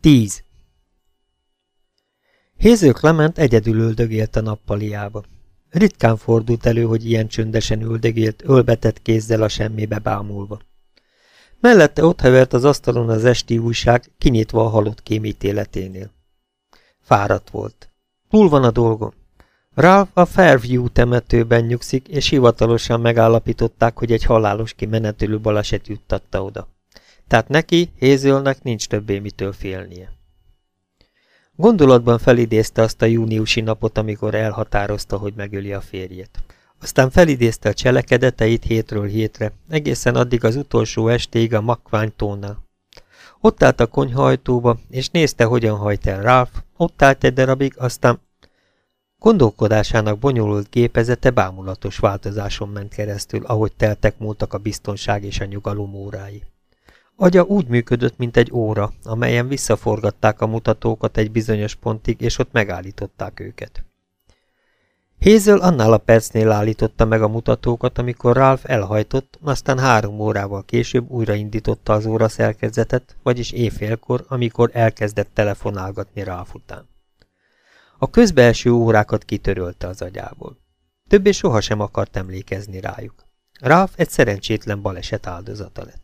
10. Héző Clement egyedül üldögélt a nappaliába. Ritkán fordult elő, hogy ilyen csöndesen üldögélt, ölbetett kézzel a semmibe bámulva. Mellette ott hevert az asztalon az esti újság, kinyitva a halott kém ítéleténél. Fáradt volt. Túl van a dolgom. Ralph a Fairview temetőben nyugszik, és hivatalosan megállapították, hogy egy halálos kimenetülő baleset juttatta oda. Tehát neki, Hézölnek nincs többé mitől félnie. Gondolatban felidézte azt a júniusi napot, amikor elhatározta, hogy megöli a férjét. Aztán felidézte a cselekedeteit hétről hétre, egészen addig az utolsó estéig a makványtónál. Ott állt a konyhajtóba, és nézte, hogyan hajt el Ralph, ott állt egy darabig, aztán Gondolkodásának bonyolult gépezete bámulatos változáson ment keresztül, ahogy teltek múltak a biztonság és a nyugalom órái. Agya úgy működött, mint egy óra, amelyen visszaforgatták a mutatókat egy bizonyos pontig, és ott megállították őket. Hézől annál a percnél állította meg a mutatókat, amikor Ralph elhajtott, aztán három órával később újraindította az óra szerkezetet, vagyis éjfélkor, amikor elkezdett telefonálgatni Ralph után. A közbelső órákat kitörölte az agyából. Többé sohasem akart emlékezni rájuk. Ralph egy szerencsétlen baleset áldozata lett.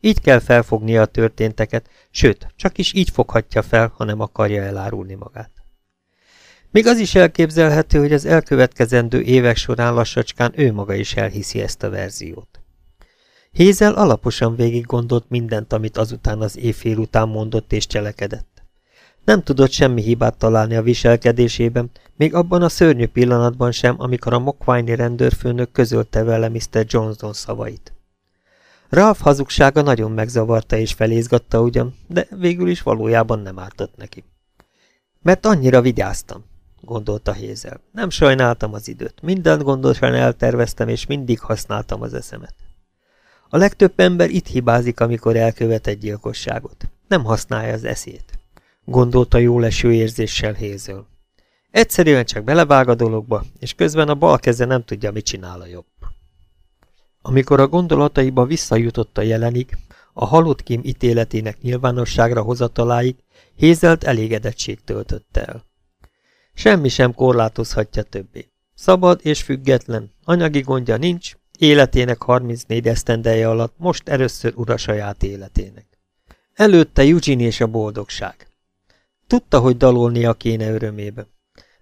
Így kell felfognia a történteket, sőt, csak is így foghatja fel, ha nem akarja elárulni magát. Még az is elképzelhető, hogy az elkövetkezendő évek során lassacskán ő maga is elhiszi ezt a verziót. Hézel alaposan végig gondolt mindent, amit azután az éjfél után mondott és cselekedett. Nem tudott semmi hibát találni a viselkedésében, még abban a szörnyű pillanatban sem, amikor a mokványi rendőrfőnök közölte vele Mr. Johnson szavait. Ralph hazugsága nagyon megzavarta és felézgatta ugyan, de végül is valójában nem ártott neki. Mert annyira vigyáztam, gondolta Hézel. Nem sajnáltam az időt, mindent gondosan elterveztem, és mindig használtam az eszemet. A legtöbb ember itt hibázik, amikor elkövet egy gyilkosságot. Nem használja az eszét gondolta jó leső érzéssel Hézől. Egyszerűen csak belevág a dologba, és közben a bal keze nem tudja, mit csinál a jobb. Amikor a gondolataiba visszajutott a jelenig, a halott Kim ítéletének nyilvánosságra hozataláig, Hézelt elégedettség töltötte el. Semmi sem korlátozhatja többé. Szabad és független, anyagi gondja nincs, életének 34 esztendeje alatt most először ura saját életének. Előtte Eugene és a boldogság. Tudta, hogy dalolnia kéne örömébe.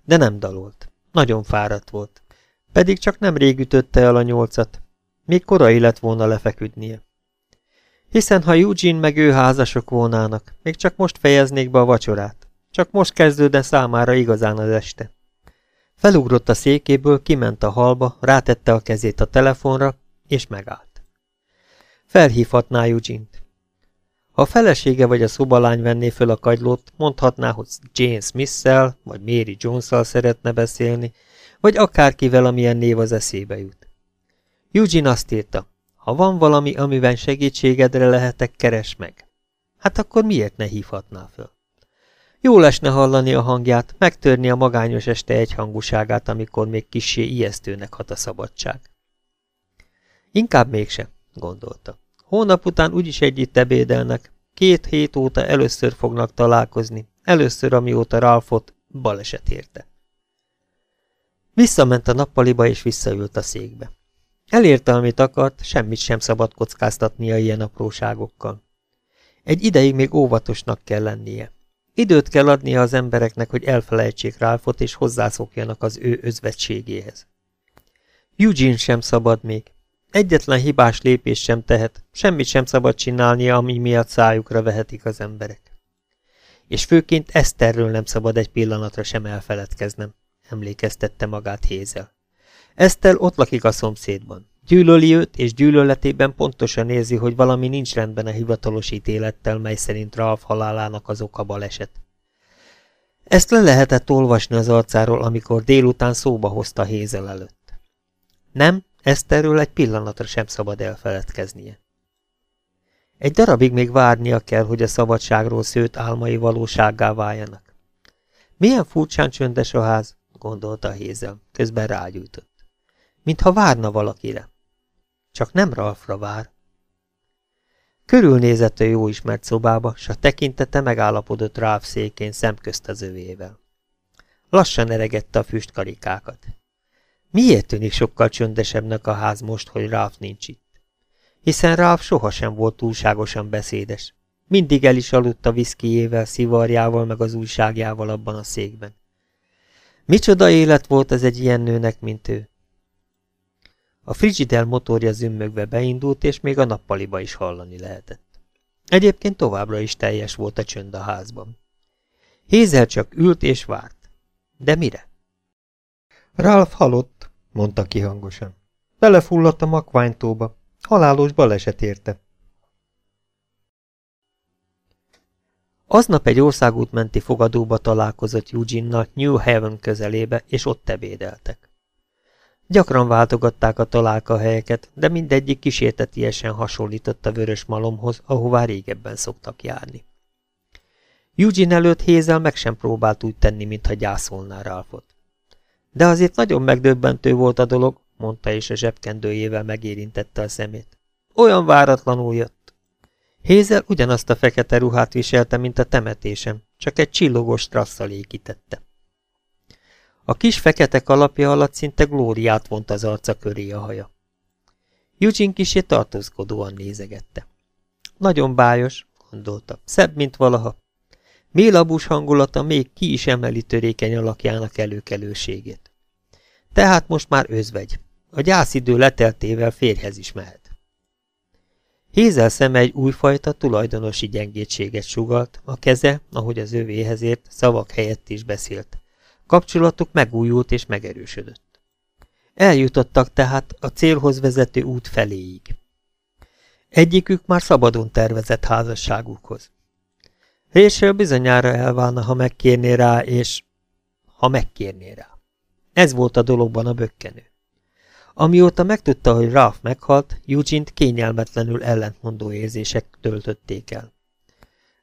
De nem dalolt. Nagyon fáradt volt. Pedig csak nem rég ütötte el a nyolcat. Még korai lett volna lefeküdnie. Hiszen ha Eugene meg ő házasok volnának, még csak most fejeznék be a vacsorát. Csak most kezdődne számára igazán az este. Felugrott a székéből, kiment a halba, rátette a kezét a telefonra, és megállt. Felhívhatná Eugene-t. Ha a felesége vagy a szobalány venné föl a kagylót, mondhatná, hogy Jane smith vagy Mary jones szeretne beszélni, vagy akárkivel, amilyen név az eszébe jut. Eugene azt írta, ha van valami, amiben segítségedre lehetek, keres meg. Hát akkor miért ne hívhatná föl? Jó lesne hallani a hangját, megtörni a magányos este egyhangúságát, amikor még kissé ijesztőnek hat a szabadság. Inkább mégse, gondolta. Hónap után úgyis együtt ebédelnek. Két hét óta először fognak találkozni. Először, amióta Ralphot baleset érte. Visszament a nappaliba és visszaült a székbe. Elérte, amit akart, semmit sem szabad kockáztatnia ilyen apróságokkal. Egy ideig még óvatosnak kell lennie. Időt kell adnia az embereknek, hogy elfelejtsék Ralphot és hozzászokjanak az ő özvetségéhez. Eugene sem szabad még. Egyetlen hibás lépés sem tehet, semmit sem szabad csinálnia, ami miatt szájukra vehetik az emberek. És főként Eszterről nem szabad egy pillanatra sem elfeledkeznem, emlékeztette magát Hézel. Eszter ott lakik a szomszédban. Gyűlöli őt, és gyűlöletében pontosan érzi, hogy valami nincs rendben a hivatalos ítélettel, mely szerint Ralph halálának az oka baleset. Ezt le lehetett olvasni az arcáról, amikor délután szóba hozta Hézel előtt. Nem, Eszterről egy pillanatra sem szabad elfeledkeznie. Egy darabig még várnia kell, hogy a szabadságról szőtt álmai valósággá váljanak. Milyen furcsán csöndes a ház, gondolta Hézel, közben rágyújtott. Mintha várna valakire. Csak nem Ralfra vár. Körülnézett a jó ismert szobába, s a tekintete megállapodott Ralph székén szemközt az övével. Lassan eregette a füstkarikákat. Miért tűnik sokkal csöndesebbnek a ház most, hogy Ralph nincs itt? Hiszen Ralph sohasem volt túlságosan beszédes. Mindig el is aludt a viszkijével, szivarjával, meg az újságjával abban a székben. Micsoda élet volt ez egy ilyen nőnek, mint ő. A Frigidel motorja zümmögve beindult, és még a nappaliba is hallani lehetett. Egyébként továbbra is teljes volt a csönd a házban. Hézel csak ült és várt. De mire? Ralph halott, mondta ki hangosan. Belefulladt a makványtóba. Halálos baleset érte. Aznap egy országútmenti fogadóba találkozott Eugene-nal New Haven közelébe, és ott ebédeltek. Gyakran váltogatták a találkahelyeket, de mindegyik kísértetiesen hasonlított a vörös malomhoz, ahová régebben szoktak járni. Eugene előtt Hézel meg sem próbált úgy tenni, mintha gyászolná Ralphot. De azért nagyon megdöbbentő volt a dolog, mondta és a zsebkendőjével megérintette a szemét. Olyan váratlanul jött. Hézel ugyanazt a fekete ruhát viselte, mint a temetésem, csak egy csillogos strasszal ékítette. A kis fekete kalapja alatt szinte glóriát vont az arca köré a haja. Eugene kisé tartózkodóan nézegette. Nagyon bájos, gondolta, szebb, mint valaha. Mélabús hangulata még ki is emeli törékeny alakjának előkelőségét. Tehát most már özvegy. A gyászidő leteltével férhez is mehet. Hézel szeme egy újfajta tulajdonosi gyengétséget sugalt, a keze, ahogy az övéhez ért, szavak helyett is beszélt. Kapcsolatuk megújult és megerősödött. Eljutottak tehát a célhoz vezető út feléig. Egyikük már szabadon tervezett házasságukhoz. Résről bizonyára elválna, ha megkérné rá, és... ha megkérné rá. Ez volt a dologban a bökkenő. Amióta megtudta, hogy Ralph meghalt, Eugene-t kényelmetlenül ellentmondó érzések töltötték el.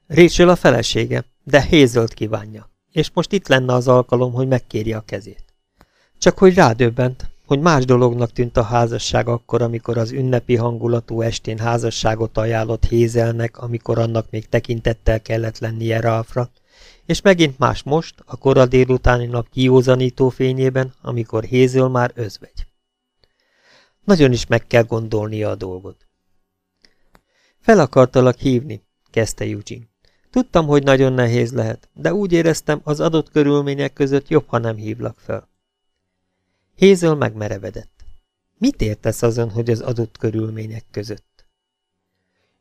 Rachel a felesége, de Hazelt kívánja és most itt lenne az alkalom, hogy megkérje a kezét. Csak hogy rádöbbent, hogy más dolognak tűnt a házasság akkor, amikor az ünnepi hangulatú estén házasságot ajánlott Hézelnek, amikor annak még tekintettel kellett lennie Ralfra, és megint más most, a kora délutáni nap kiózanító fényében, amikor Hézel már özvegy. Nagyon is meg kell gondolnia a dolgot. Fel akartalak hívni, kezdte Eugene. Tudtam, hogy nagyon nehéz lehet, de úgy éreztem, az adott körülmények között jobb, ha nem hívlak fel. Hézöl megmerevedett. Mit értesz azon, hogy az adott körülmények között?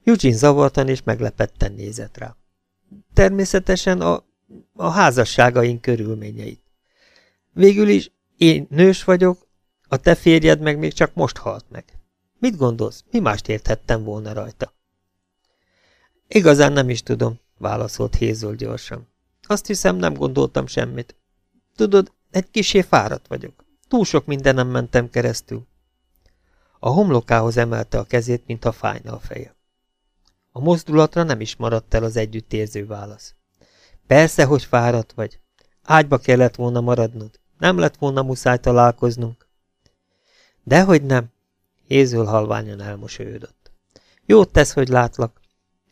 Eugene zavartan és meglepetten nézett rá. Természetesen a, a házasságaink körülményeit. Végül is én nős vagyok, a te férjed meg még csak most halt meg. Mit gondolsz, mi mást érthettem volna rajta? Igazán nem is tudom, válaszolt Hézol gyorsan. Azt hiszem, nem gondoltam semmit. Tudod, egy kisé fáradt vagyok. Túl sok mindenem mentem keresztül. A homlokához emelte a kezét, mintha fájna a feje. A mozdulatra nem is maradt el az együttérző válasz. Persze, hogy fáradt vagy. Ágyba kellett volna maradnod. Nem lett volna muszáj találkoznunk. Dehogy nem. Hézül halványan elmosolyodott. Jót tesz, hogy látlak.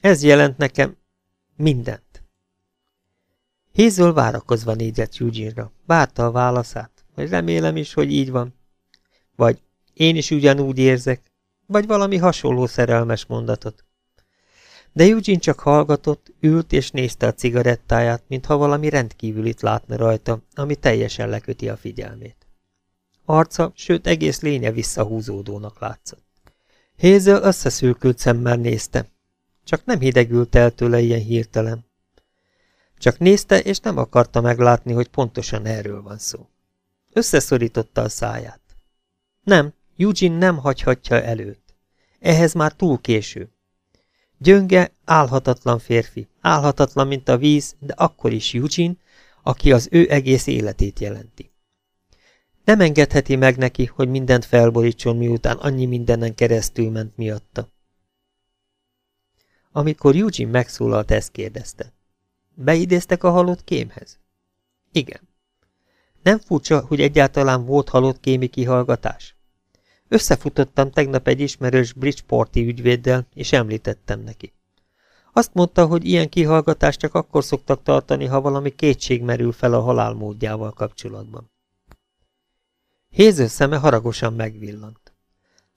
Ez jelent nekem, Mindent. Hézől várakozva nézett Eugene-ra. Várta a válaszát, hogy remélem is, hogy így van. Vagy én is ugyanúgy érzek, vagy valami hasonló szerelmes mondatot. De Eugene csak hallgatott, ült és nézte a cigarettáját, mintha valami rendkívülit látna rajta, ami teljesen leköti a figyelmét. Arca, sőt egész lénye visszahúzódónak látszott. Hézel összeszülkült szemmel nézte, csak nem hidegült el tőle ilyen hirtelen. Csak nézte, és nem akarta meglátni, hogy pontosan erről van szó. Összeszorította a száját. Nem, Eugene nem hagyhatja előtt. Ehhez már túl késő. Gyönge, álhatatlan férfi, álhatatlan, mint a víz, de akkor is Eugene, aki az ő egész életét jelenti. Nem engedheti meg neki, hogy mindent felborítson, miután annyi mindenen keresztül ment miatta. Amikor Eugene megszólalt, ezt kérdezte. Beidéztek a halott kémhez? Igen. Nem furcsa, hogy egyáltalán volt halott kémi kihallgatás? Összefutottam tegnap egy ismerős Bridgeporti ügyvéddel, és említettem neki. Azt mondta, hogy ilyen kihallgatást csak akkor szoktak tartani, ha valami kétség merül fel a halálmódjával kapcsolatban. Héző szeme haragosan megvillant.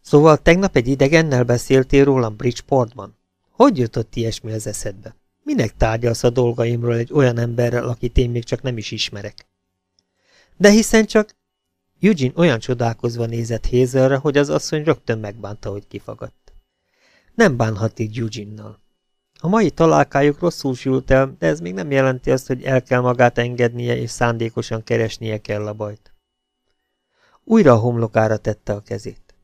Szóval tegnap egy idegennel beszéltél rólam Bridgeportban? Hogy jutott ilyesmi az eszedbe? Minek tárgyalsz a dolgaimról egy olyan emberrel, akit én még csak nem is ismerek? De hiszen csak... Eugene olyan csodálkozva nézett Hazelre, hogy az asszony rögtön megbánta, hogy kifagadt. Nem bánhatik Eugene-nal. A mai találkájuk rosszul sült el, de ez még nem jelenti azt, hogy el kell magát engednie, és szándékosan keresnie kell a bajt. Újra a homlokára tette a kezét.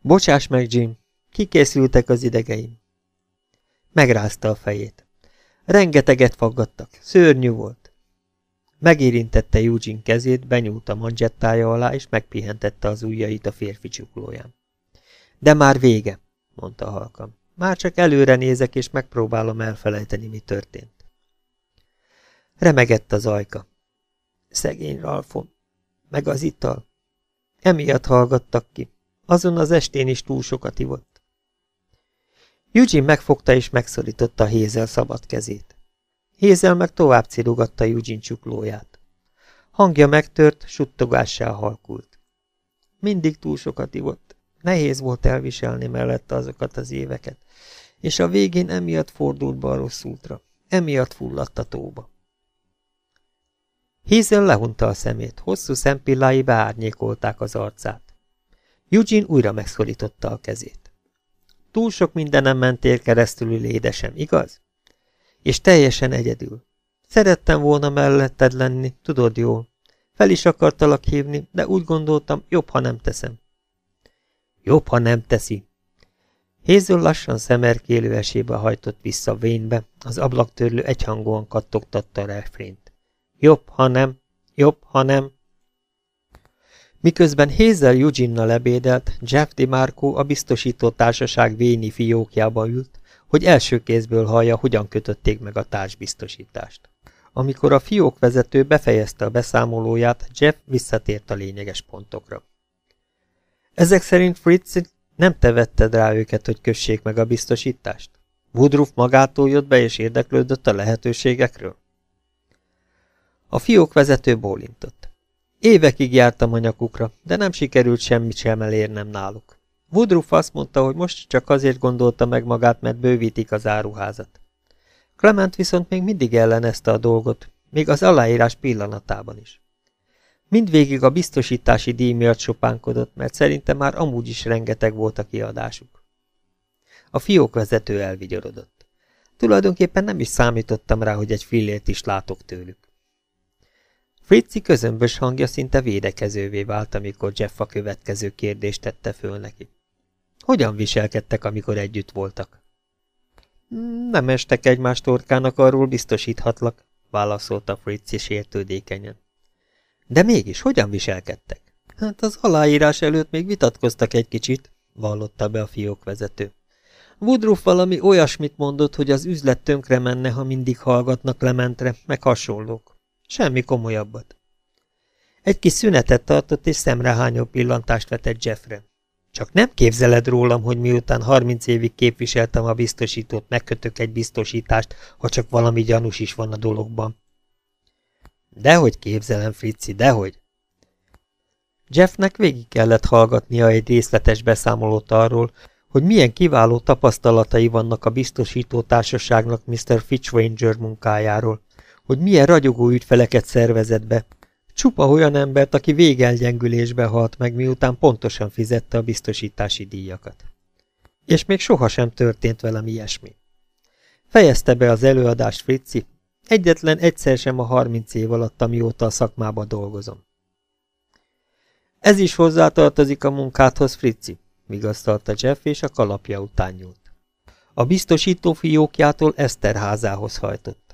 Bocsáss meg, Jim, kikészültek az idegeim. Megrázta a fejét. Rengeteget faggattak, szörnyű volt. Megérintette Eugene kezét, benyúlt a manzsettája alá, és megpihentette az ujjait a férfi csuklóján. De már vége, mondta halkan. Már csak előre nézek, és megpróbálom elfelejteni, mi történt. Remegett az ajka. Szegény Ralfon, meg az ital. Emiatt hallgattak ki. Azon az estén is túl sokat ivott. Eugene megfogta és megszorította Hézel szabad kezét. Hézel meg tovább cirugatta Eugene csuklóját. Hangja megtört, suttogássá halkult. Mindig túl sokat ivott. Nehéz volt elviselni mellette azokat az éveket, és a végén emiatt fordult be a rossz útra, emiatt fulladt a tóba. Hézel lehunta a szemét, hosszú szempillái beárnyékolták az arcát. Eugene újra megszorította a kezét. Túl sok mindenem mentél keresztül, édesem, igaz? És teljesen egyedül. Szerettem volna melletted lenni, tudod jól. Fel is akartalak hívni, de úgy gondoltam, jobb, ha nem teszem. Jobb, ha nem teszi. Hézül lassan szemerkélő esébe hajtott vissza vénybe, az ablaktörlő egyhangúan kattogtatta a refrént. Jobb, ha nem, jobb, ha nem. Miközben Hézel Eugene-nal ebédelt, Jeff DiMarco a biztosító társaság véni fiókjába ült, hogy első kézből hallja, hogyan kötötték meg a társbiztosítást. Amikor a fiókvezető befejezte a beszámolóját, Jeff visszatért a lényeges pontokra. Ezek szerint Fritz nem te vetted rá őket, hogy kössék meg a biztosítást? Woodruff magától jött be és érdeklődött a lehetőségekről? A fiók vezető bólintott. Évekig jártam a nyakukra, de nem sikerült semmit sem elérnem náluk. Woodruff azt mondta, hogy most csak azért gondolta meg magát, mert bővítik az áruházat. Clement viszont még mindig ellenezte a dolgot, még az aláírás pillanatában is. Mindvégig a biztosítási díj miatt sopánkodott, mert szerinte már amúgy is rengeteg volt a kiadásuk. A fiók vezető elvigyorodott. Tulajdonképpen nem is számítottam rá, hogy egy fillért is látok tőlük. Fritzi közömbös hangja szinte védekezővé vált, amikor Jeff a következő kérdést tette föl neki. Hogyan viselkedtek, amikor együtt voltak? Nem estek egymás torkának, arról biztosíthatlak, válaszolta Fritzi sértődékenyen. De mégis, hogyan viselkedtek? Hát az aláírás előtt még vitatkoztak egy kicsit, vallotta be a fiókvezető. Woodruff valami olyasmit mondott, hogy az üzlet tönkre menne, ha mindig hallgatnak Lementre, meg hasonlók. Semmi komolyabbat. Egy kis szünetet tartott, és szemrehányó pillantást vetett Jeffre. Csak nem képzeled rólam, hogy miután harminc évig képviseltem a biztosítót, megkötök egy biztosítást, ha csak valami gyanús is van a dologban. Dehogy képzelem, Fritzi, dehogy. Jeffnek végig kellett hallgatnia egy részletes beszámolót arról, hogy milyen kiváló tapasztalatai vannak a biztosító társaságnak Mr. Fitzwanger munkájáról, hogy milyen ragyogó ügyfeleket szervezett be, csupa olyan embert, aki végelgyengülésbe halt meg, miután pontosan fizette a biztosítási díjakat. És még sohasem történt velem ilyesmi. Fejezte be az előadást Fritzi, Egyetlen egyszer sem a harminc év alatt, amióta a szakmába dolgozom. Ez is hozzátartozik a munkádhoz, Fritzi, vigasztalta Jeff, és a kalapja után nyúlt. A biztosító fiókjától Eszter házához hajtott.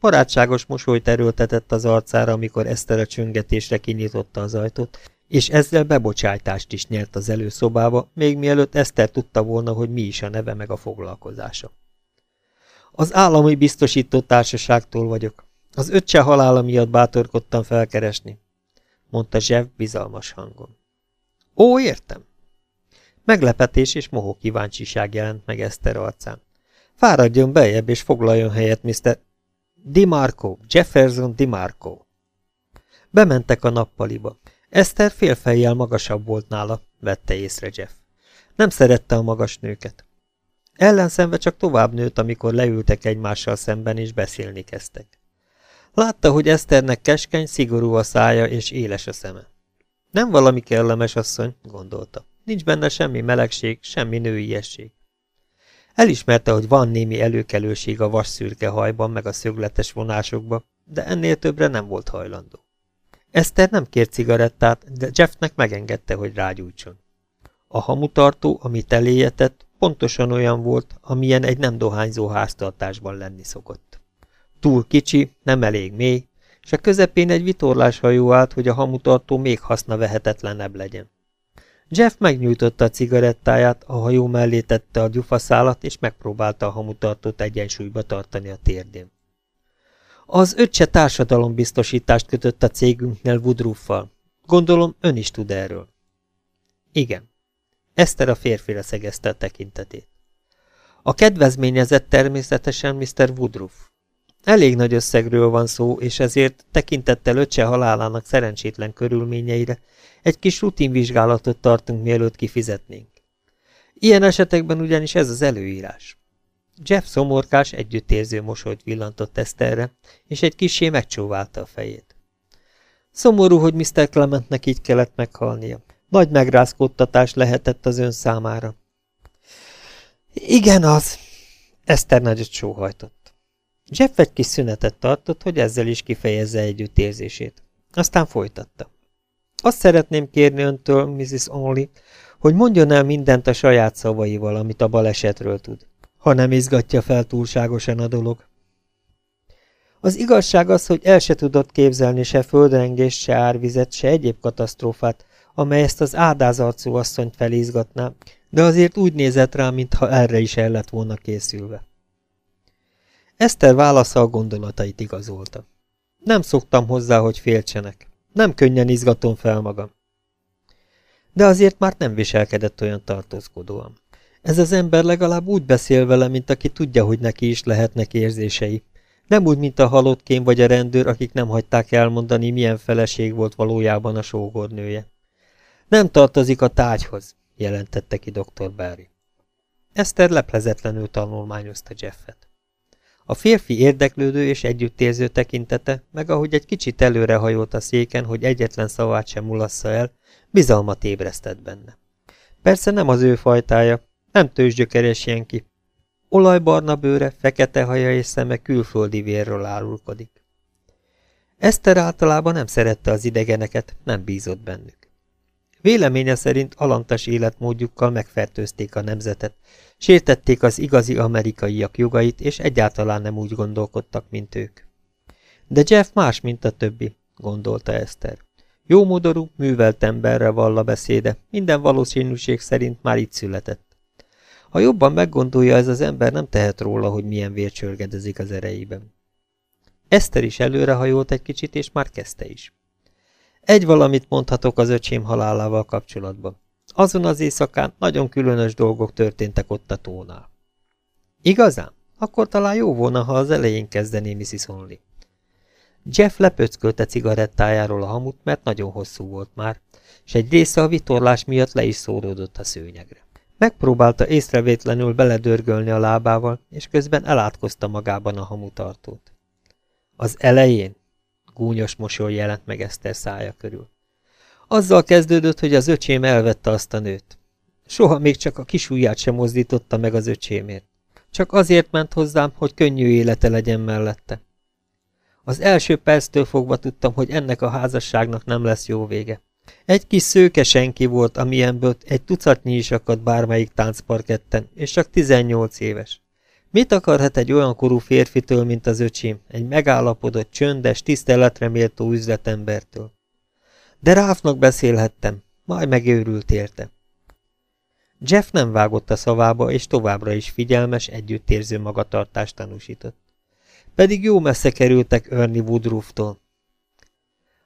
Barátságos mosolyt erőltetett az arcára, amikor Eszter a csöngetésre kinyitotta az ajtót, és ezzel bebocsájtást is nyert az előszobába, még mielőtt Eszter tudta volna, hogy mi is a neve meg a foglalkozása. Az állami biztosító társaságtól vagyok. Az öccse halála miatt bátorkodtam felkeresni, mondta Zsev bizalmas hangon. Ó, értem. Meglepetés és mohó kíváncsiság jelent meg Eszter arcán. Fáradjon bejebb és foglaljon helyet, Mr. Dimarco, Jefferson Dimarco. Bementek a nappaliba. Eszter félfejjel magasabb volt nála, vette észre Jeff. Nem szerette a magas nőket. Ellenszenve csak tovább nőtt, amikor leültek egymással szemben és beszélni kezdtek. Látta, hogy Eszternek keskeny, szigorú a szája és éles a szeme. Nem valami kellemes asszony, gondolta. Nincs benne semmi melegség, semmi nőiesség. Elismerte, hogy van némi előkelőség a vasszürke hajban meg a szögletes vonásokban, de ennél többre nem volt hajlandó. Eszter nem kért cigarettát, de Jeffnek megengedte, hogy rágyújtson. A hamutartó, amit eléjetett, pontosan olyan volt, amilyen egy nem dohányzó háztartásban lenni szokott. Túl kicsi, nem elég mély, és a közepén egy vitorláshajó állt, hogy a hamutartó még vehetetlenebb legyen. Jeff megnyújtotta a cigarettáját, a hajó mellé tette a gyufaszálat, és megpróbálta a hamutartót egyensúlyba tartani a térdén. Az öccse társadalombiztosítást kötött a cégünknél Woodruffal. Gondolom, ön is tud erről. Igen. Eszter a férfire szegezte a tekintetét. A kedvezményezett természetesen Mr. Woodruff. Elég nagy összegről van szó, és ezért tekintettel öccse halálának szerencsétlen körülményeire egy kis rutinvizsgálatot tartunk, mielőtt kifizetnénk. Ilyen esetekben ugyanis ez az előírás. Jeff szomorkás, együttérző mosolyt villantott Eszterre, és egy kisé megcsóválta a fejét. Szomorú, hogy Mr. Clementnek így kellett meghalnia. Nagy megrázkódtatás lehetett az ön számára. Igen az, Eszter nagyot sóhajtott. Jeff egy kis szünetet tartott, hogy ezzel is kifejezze együttérzését. Aztán folytatta. Azt szeretném kérni öntől, Mrs. Only, hogy mondjon el mindent a saját szavaival, amit a balesetről tud, ha nem izgatja fel túlságosan a dolog. Az igazság az, hogy el se tudott képzelni se földrengést, se árvizet, se egyéb katasztrófát, amely ezt az áldázarcú asszonyt felizgatná, de azért úgy nézett rá, mintha erre is el lett volna készülve. Eszter válasza a gondolatait igazolta. Nem szoktam hozzá, hogy féltsenek. Nem könnyen izgatom fel magam. De azért már nem viselkedett olyan tartózkodóan. Ez az ember legalább úgy beszél vele, mint aki tudja, hogy neki is lehetnek érzései. Nem úgy, mint a halottkém vagy a rendőr, akik nem hagyták elmondani, milyen feleség volt valójában a sógornője. Nem tartozik a tájhoz, jelentette ki dr. Barry. Eszter leplezetlenül tanulmányozta Jeffet. A férfi érdeklődő és együttérző tekintete, meg ahogy egy kicsit előrehajolt a széken, hogy egyetlen szavát sem mulassza el, bizalmat ébresztett benne. Persze nem az ő fajtája, nem tőzsgyökeres ki. Olajbarna bőre, fekete haja és szeme külföldi vérről árulkodik. Eszter általában nem szerette az idegeneket, nem bízott bennük. Véleménye szerint alantas életmódjukkal megfertőzték a nemzetet, sértették az igazi amerikaiak jogait, és egyáltalán nem úgy gondolkodtak, mint ők. De Jeff más, mint a többi, gondolta Eszter. Jómodorú, művelt emberre valla beszéde, minden valószínűség szerint már itt született. Ha jobban meggondolja, ez az ember nem tehet róla, hogy milyen vér csörgedezik az erejében. Eszter is előrehajolt egy kicsit, és már kezdte is. Egy valamit mondhatok az öcsém halálával kapcsolatban. Azon az éjszakán nagyon különös dolgok történtek ott a tónál. Igazán? Akkor talán jó volna, ha az elején kezdené Mrs. Only. Jeff lepöckölte cigarettájáról a hamut, mert nagyon hosszú volt már, és egy része a vitorlás miatt le is szóródott a szőnyegre. Megpróbálta észrevétlenül beledörgölni a lábával, és közben elátkozta magában a hamutartót. Az elején? Gúnyos mosoly jelent meg Eszter szája körül. Azzal kezdődött, hogy az öcsém elvette azt a nőt. Soha még csak a kisujját sem mozdította meg az öcsémért. Csak azért ment hozzám, hogy könnyű élete legyen mellette. Az első perctől fogva tudtam, hogy ennek a házasságnak nem lesz jó vége. Egy kis szőke senki volt, amilyenből egy tucatnyi is akadt bármelyik táncparketten, és csak 18 éves. Mit akarhat egy olyan korú férfitől, mint az öcsém, egy megállapodott, csöndes, tiszteletre méltó üzletembertől? De Ráfnak beszélhettem, majd megőrült érte. Jeff nem vágott a szavába, és továbbra is figyelmes, együttérző magatartást tanúsított. Pedig jó messze kerültek Ernie Woodrufftól.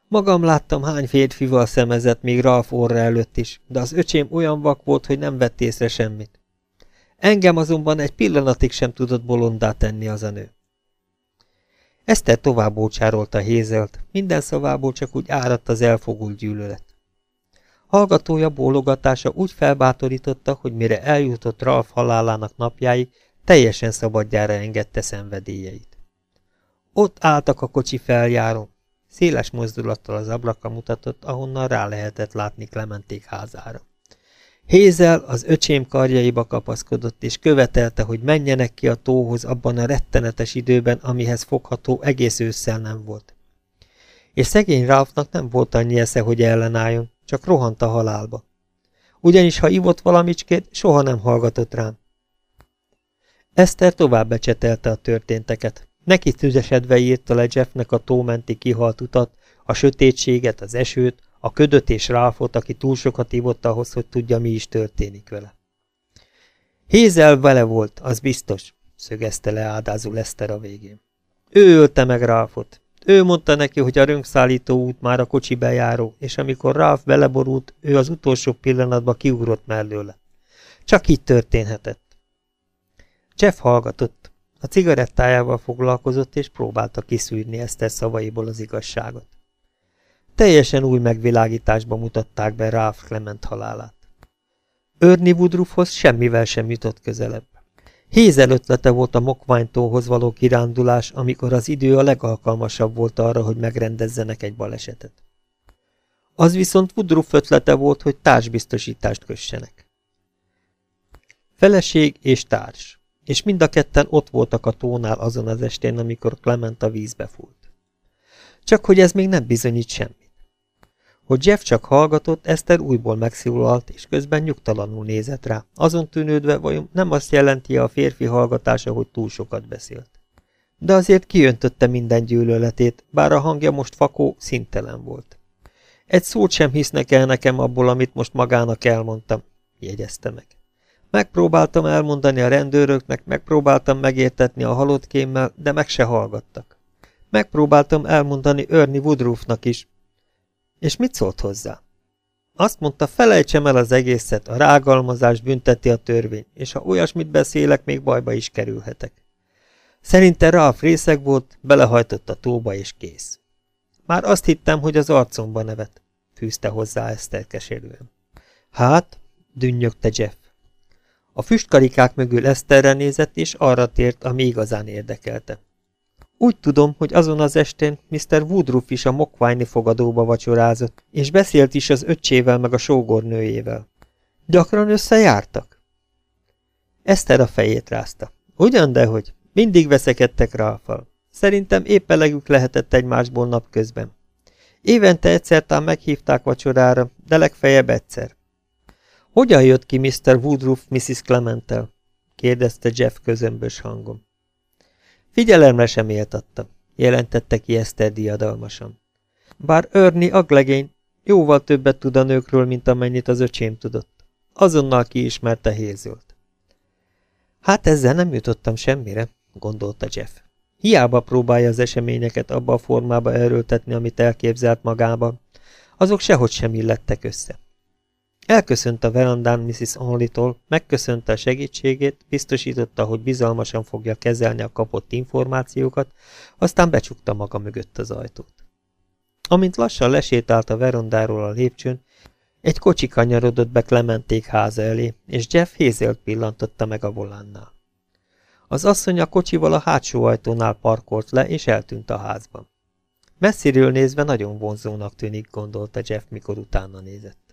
Magam láttam hány férfival szemezett, még Ralph orra előtt is, de az öcsém olyan vak volt, hogy nem vett észre semmit. Engem azonban egy pillanatig sem tudott bolondá tenni az a nő. Eszter tovább bócsárolta Hézelt, minden szavából csak úgy áradt az elfogult gyűlölet. Hallgatója bólogatása úgy felbátorította, hogy mire eljutott Ralph halálának napjáig, teljesen szabadjára engedte szenvedélyeit. Ott álltak a kocsi feljárón, széles mozdulattal az ablakra mutatott, ahonnan rá lehetett látni Clementék házára. Hézel az öcsém karjaiba kapaszkodott, és követelte, hogy menjenek ki a tóhoz abban a rettenetes időben, amihez fogható egész ősszel nem volt. És szegény Ralphnak nem volt annyi esze, hogy ellenálljon, csak rohant a halálba. Ugyanis, ha ivott valamicskét, soha nem hallgatott rám. Eszter tovább becsetelte a történteket. Neki tüzesedve írta le Jeffnek a tómenti kihalt utat, a sötétséget, az esőt, a ködöt és Ralfot, aki túl sokat ívott ahhoz, hogy tudja, mi is történik vele. Hézel vele volt, az biztos, szögezte le áldázul Eszter a végén. Ő ölte meg Ralfot. Ő mondta neki, hogy a rönkszállító út már a kocsi bejáró, és amikor Ralf beleborult, ő az utolsó pillanatban kiugrott mellőle. Csak így történhetett. Jeff hallgatott. A cigarettájával foglalkozott, és próbálta kiszűrni Eszter szavaiból az igazságot. Teljesen új megvilágításba mutatták be Ralph Clement halálát. Örni Woodruffhoz semmivel sem jutott közelebb. Hézel ötlete volt a Mokványtóhoz való kirándulás, amikor az idő a legalkalmasabb volt arra, hogy megrendezzenek egy balesetet. Az viszont Woodruff ötlete volt, hogy társbiztosítást kössenek. Feleség és társ, és mind a ketten ott voltak a tónál azon az estén, amikor Clement a vízbe fúlt. Csak hogy ez még nem bizonyít semmi. Hogy Jeff csak hallgatott, Eszter újból megszólalt, és közben nyugtalanul nézett rá, azon tűnődve, vajon nem azt jelenti a férfi hallgatása, hogy túl sokat beszélt. De azért kiöntötte minden gyűlöletét, bár a hangja most fakó, szintelen volt. Egy szót sem hisznek el nekem abból, amit most magának elmondtam, jegyezte meg. Megpróbáltam elmondani a rendőröknek, megpróbáltam megértetni a halott kémmel, de meg se hallgattak. Megpróbáltam elmondani Örni Woodruffnak is, és mit szólt hozzá? Azt mondta, felejtsem el az egészet, a rágalmazás bünteti a törvény, és ha olyasmit beszélek, még bajba is kerülhetek. Szerinte Ralph részeg volt, belehajtott a tóba, és kész. Már azt hittem, hogy az arcomba nevet, fűzte hozzá Eszter keserűen. Hát, dünnyögte Jeff. A füstkarikák mögül Eszterre nézett, és arra tért, ami igazán érdekelte. Úgy tudom, hogy azon az estén Mr. Woodruff is a Mokványi fogadóba vacsorázott, és beszélt is az öccsével meg a sógornőjével. Gyakran összejártak? Eszter a fejét rázta. Ugyan, dehogy. Mindig veszekedtek Ralfal. Szerintem épp elegük lehetett egymásból napközben. Évente egyszer tán meghívták vacsorára, de legfeljebb egyszer. Hogyan jött ki Mr. Woodruff Mrs. Clementel? kérdezte Jeff közömbös hangon. Figyelemre sem éltatta, jelentette ki Eszter diadalmasan. Bár Örni aglegény jóval többet tud a nőkről, mint amennyit az öcsém tudott. Azonnal kiismerte Hézölt. Hát ezzel nem jutottam semmire, gondolta Jeff. Hiába próbálja az eseményeket abba a formába erőltetni, amit elképzelt magában. Azok sehogy sem illettek össze. Elköszönt a verandán Mrs. Only-tól, megköszönte a segítségét, biztosította, hogy bizalmasan fogja kezelni a kapott információkat, aztán becsukta maga mögött az ajtót. Amint lassan lesétált a verandáról a lépcsőn, egy kocsi kanyarodott be Clementék háza elé, és Jeff Hézelt pillantotta meg a volánnál. Az asszony a kocsival a hátsó ajtónál parkolt le, és eltűnt a házban. Messziről nézve nagyon vonzónak tűnik, gondolta Jeff, mikor utána nézett.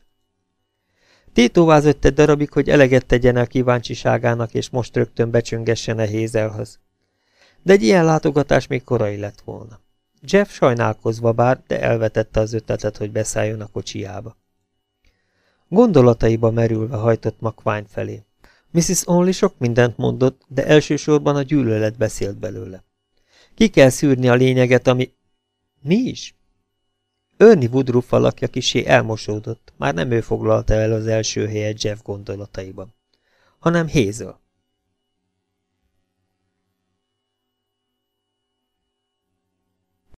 Tétóvázott egy darabig, hogy eleget tegyen el kíváncsiságának, és most rögtön becsöngessen a hézelhoz. De egy ilyen látogatás még korai lett volna. Jeff sajnálkozva bár, de elvetette az ötletet, hogy beszálljon a kocsiába. Gondolataiba merülve hajtott McQuine felé. Mrs. Only sok mindent mondott, de elsősorban a gyűlölet beszélt belőle. Ki kell szűrni a lényeget, ami... Mi is? Örni Woodruff alakja kisé elmosódott, már nem ő foglalta el az első helyet Jeff gondolataiban, hanem Hazel.